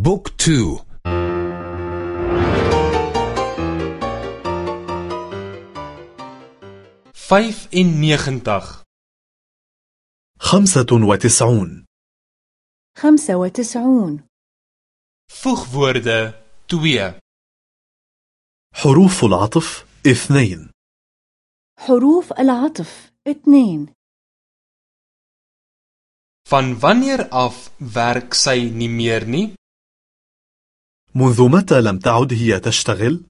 book two. vyf en negentig خمسة وتسعون. خمسة وتسعون. voegwoorde 2 حروف العطف اثنين. حروف العطف اثنين. Van wanneer af werk sy nie meer nie? منذ متى لم تعد هي تشتغل؟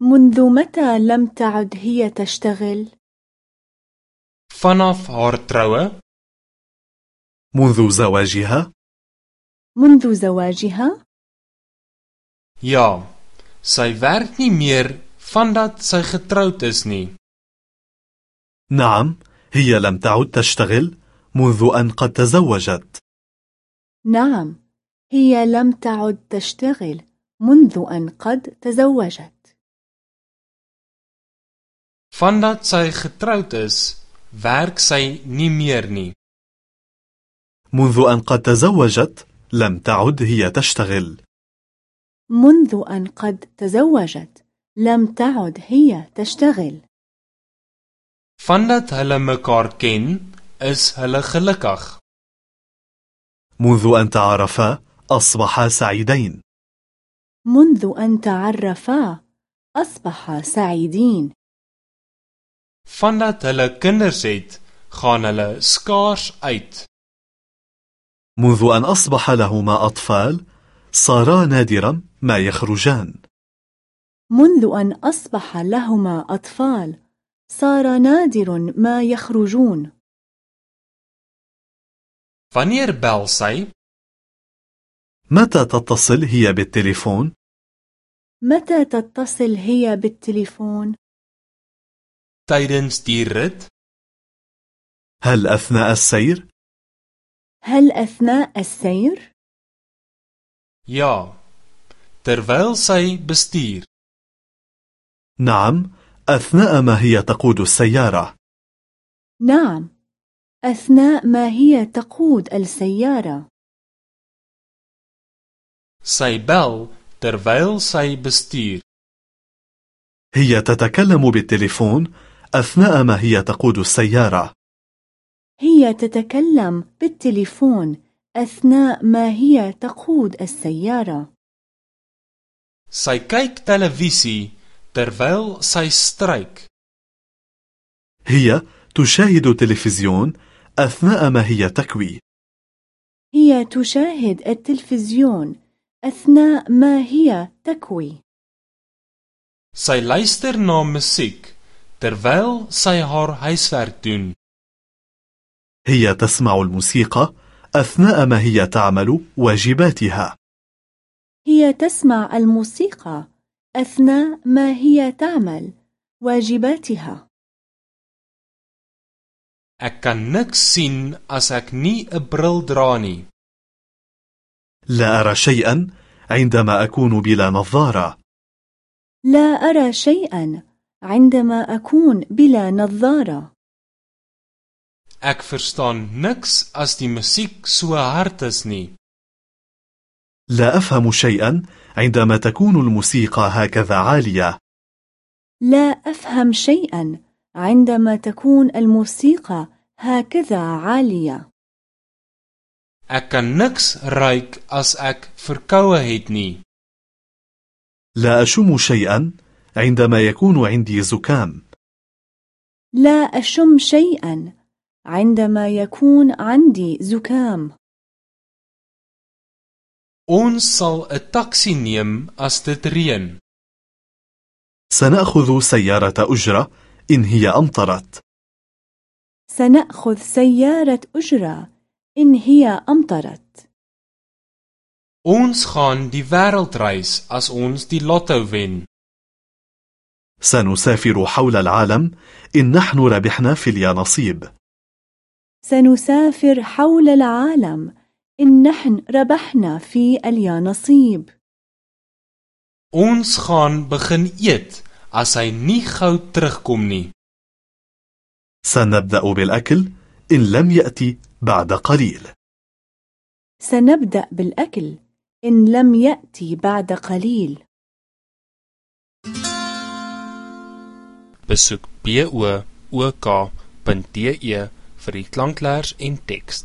منذ متى لم تعد هي تشتغل؟ Vanaf haar troue? منذ زواجها؟ منذ زواجها؟ Ja, sy werk nie meer vandat sy getroud is nie. نعم هي لم تعد تشتغل منذ أن قد تزوجت نعم هي لم تعد تشتغل منذ أن قد تزوجت Vandat sy getroud is, werk sy nie meer nie. منذ أن قد تزوجت لم تعد هي تشتغل منذ أن قد تزوجت لم تعد هي تشتغل Vandat hulle mekaar ken, is hulle gelukkig. منذ أن تعرفا أصبحا سعيدين منذ أن تعرفا أصبحا سعيدين Vandat hulle kinders het, gaan hulle skaars uit. منذ أن أصبح لهما أطفال صارا نادرا ما يخرجان منذ أن أصبح لهما أطفال صار نادر ما يخرجون Wanneer bel sy? متى تتصل هي بالتليفون؟ متى تتصل هي بالتليفون؟ Tydens die rit? هل أثناء السير؟ هل أثناء السير؟ Ja. Terwyl sy bestuur. نعم أثناء ما هي تقود السيارة نعم أثناء ما هي تقود السيارة Sy bel terwyl sy bestuur. هي تتكلم بالتليفون أثناء ما هي تقود السيارة هي تتكلم بالتليفون أثناء ما هي تقود السيارة Sy kyk televisie terwyl sy stryk. هي تشاهد تلفزيون أثناء ما هي تكوي هي تشاهد التلفزيون أثناء ما هي تكوي Sy luister na musiek terwyl sy haar huiswerk doen. هي تسمع الموسيقى أثناء ما هي تعمل واجباتها هي تسمع الموسيقى أثناء ما هي تعمل واجباتها Ek kan niks sien as ek nie 'n bril dra nie. لا أرى شيئا عندما أكون بلا نظارة. لا أرى شيئا عندما أكون بلا نظارة. Ek verstaan niks as die musiek so hard is nie. لا أفهم شيئا عندما تكون الموسيقى هكذا عالية. لا أفهم شيئا عندما تكون الموسيقى هكذا عالية. Ek kan niks ruik as ek verkoue het nie. لا أشم شيئا عندما يكون عندي زكام لا أشم شيئا عندما يكون عندي زكام Ons sal 'n taxi neem as dit reën. سنأخذ سيارة أجرة إن هي أمطرت سنأخذ سيارة أجرة إن هي أمطرت Ons gaan die wêreld reis as ons die lotto wen. سنسافر حول العالم إن نحن ربحنا في اليانصيب سنسافر حول العالم إن نحن ربحنا في اليانصيب Ons gaan begin eet as hy nie gou terugkom nie. سنبدأ بالأكل إن لم يأتي بعد قليل سنبدأ بالأكل إن لم يأتي بعد قليل Besoek book.de vir die klankleers en teks.